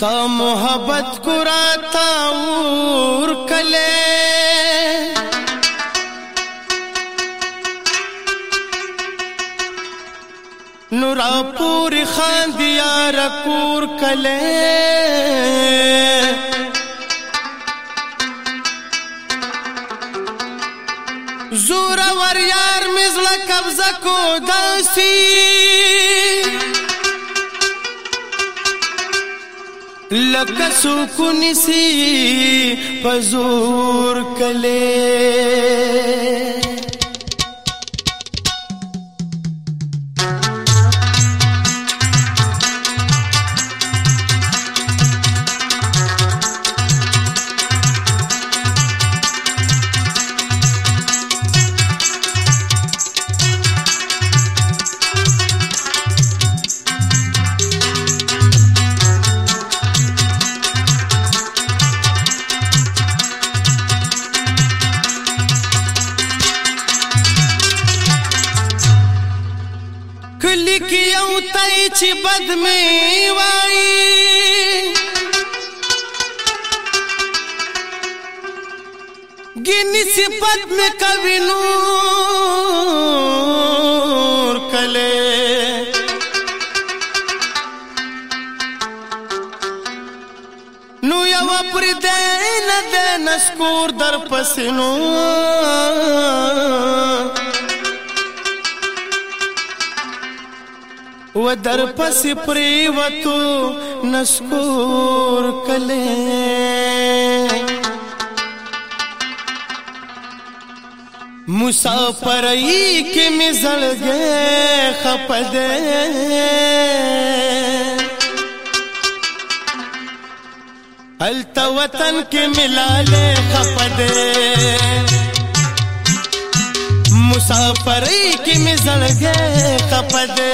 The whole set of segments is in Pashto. تا محبت کرا تا ور کله نور پور خان دیار کور کله زور ور یار مزله قبضه کو دسی لکه سکون سي پزور کله अच्छी बद में आई गिनी पद में कवि नूर कले नुयव प्रि देन देन स्कूर दर पसिनू و در پس پری وتو نسکور کله مسافرای کې مې زړګې خپدې التا وطن کې ملاله خپدې مسافرۍ کې مې زړګې خپده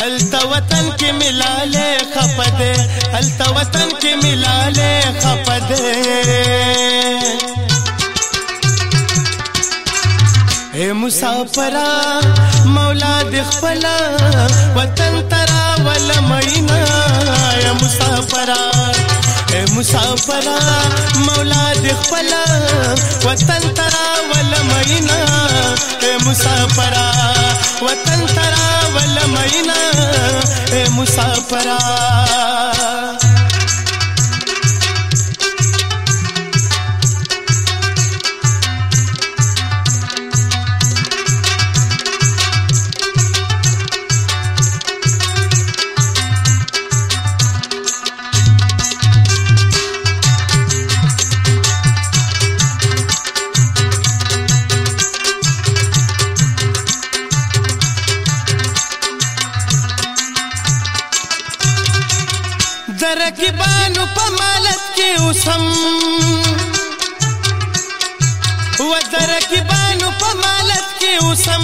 هلته وطن کې ملاله خپده هلته وطن کې ملاله خپده اے مسافرا مولا د خپل وطن ترا ولمینا اے مسافرا اے مسافر مولا دې خپل وطن ترا ول مینا اے مسافر وطن ترا ول مینا اے مسافر شم وزر کې بانو په مالت کې وسم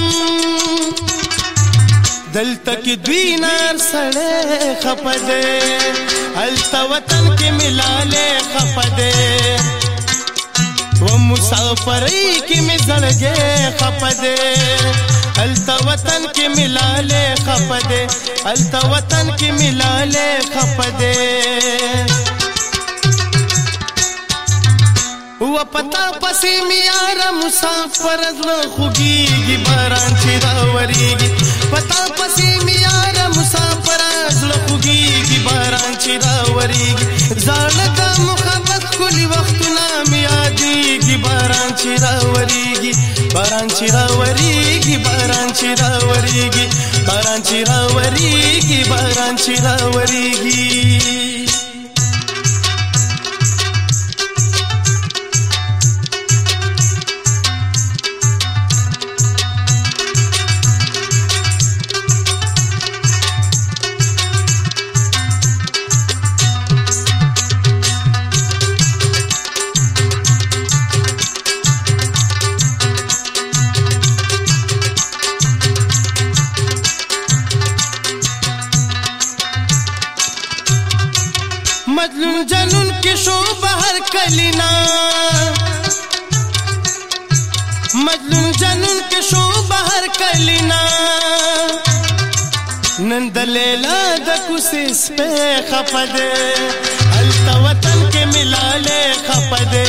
دلته کې دوی نار سړې خپده الته وطن کې ملاله خپده و مسافرۍ کې مې زړګې خپدې التا وطن کې ملاله خپدې التا وطن کې ملاله خپدې و پتا پسې میار مسافر زړه خوږیږي باران چې راوريږي پتا پسې میار مسافر زړه خوږیږي باران چې راوريږي ځاله د محبت کلی وختونه میادېږي باران چې راوريږي باران چې راوريږي باران چې راوريږي باران چې راوريږي باران چې راوريږي لون جنون کې شو بهر کلینا مجنون جنون کې شو بهر کلینا نن د لیلا د کوسې سپې خپده الته وطن کې ملاله خپده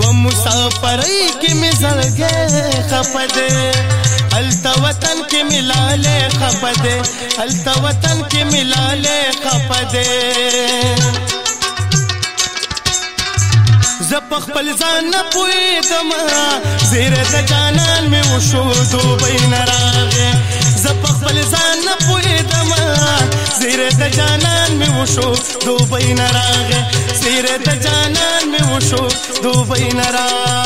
و مسافرۍ کې مزړګې خپده التا وطن کې ملاله خپده التا وطن کې ملاله خپده زپ خپل ځان نه پوهېدم زیره د جانان مې وشو دوبۍ نه راغې زپ خپل ځان نه پوهېدم زیره د جانان مې وشو دوبۍ نه راغې زیره د جانان مې وشو دوبۍ نه راغې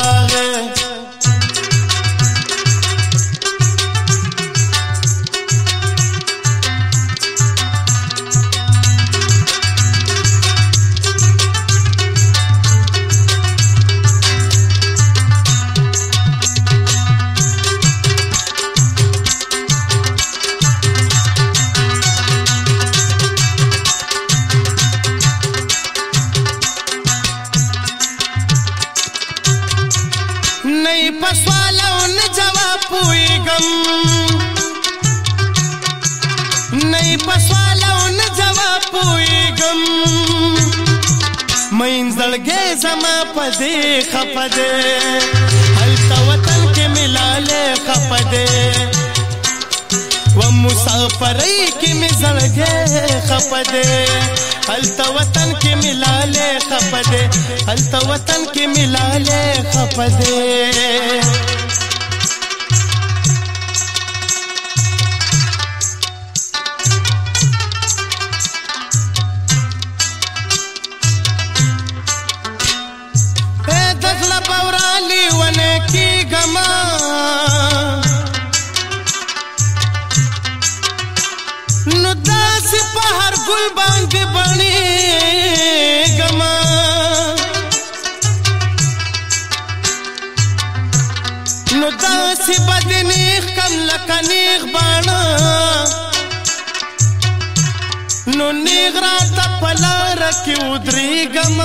دی پسوال او نه جواب پويګم مې زړګې زما پدې خپدې هلته وطن کې ملاله خپدې و مسافرۍ کې مې زړګې خپدې هلته وطن کې ملاله خپدې هلته وطن کې ملاله خپدې ګل باندې بڼي ګما نو داسې بدنیخ کم لکه نیغ باڼه نو نیغ راته په لاره کې ودرېږم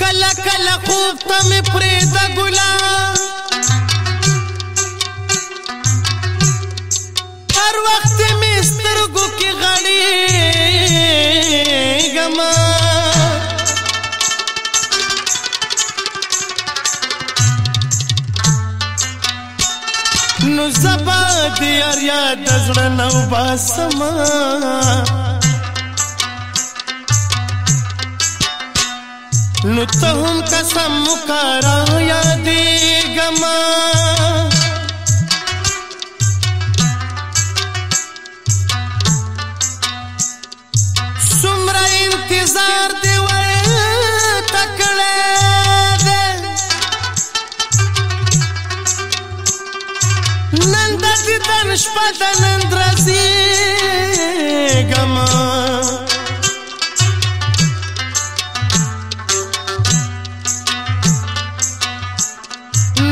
کله خوب ته مې پرېږده ګلاب سترګو کې غړي غما نو زبا دې اریا د زړه نو باسما نو ته هم قسم مکارا یادې غما ګران شپه د نن درځي ګما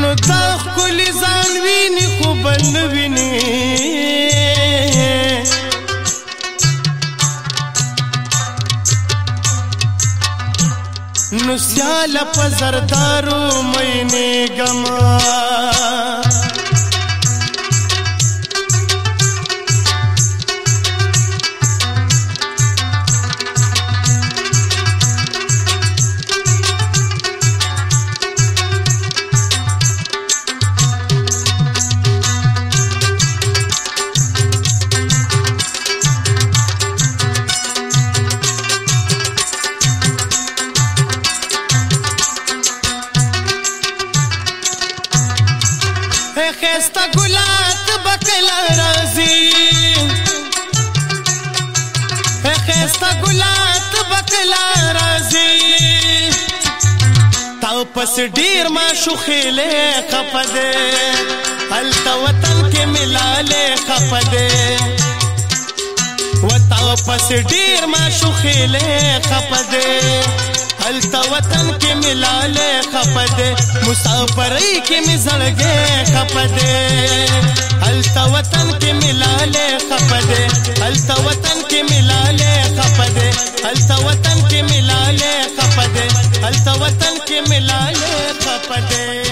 نو تا خپل ځان ویني خو بل ویني نو سیال په زردارو مینه ګما خستا ګلات بکل رازي خستا ګلات بکل رازي تاو پس ډیر ما شوخيله خفده هل تا وطن کې ملاله خفده وتاو پس ډیر ما شوخيله خفده التا وطن کې ملاله خپده مسافرۍ کې مې زړګې خپده التا وطن کې ملاله خپده التا وطن کې ملاله خپده التا وطن کې ملاله خپده التا وطن کې ملاله خپده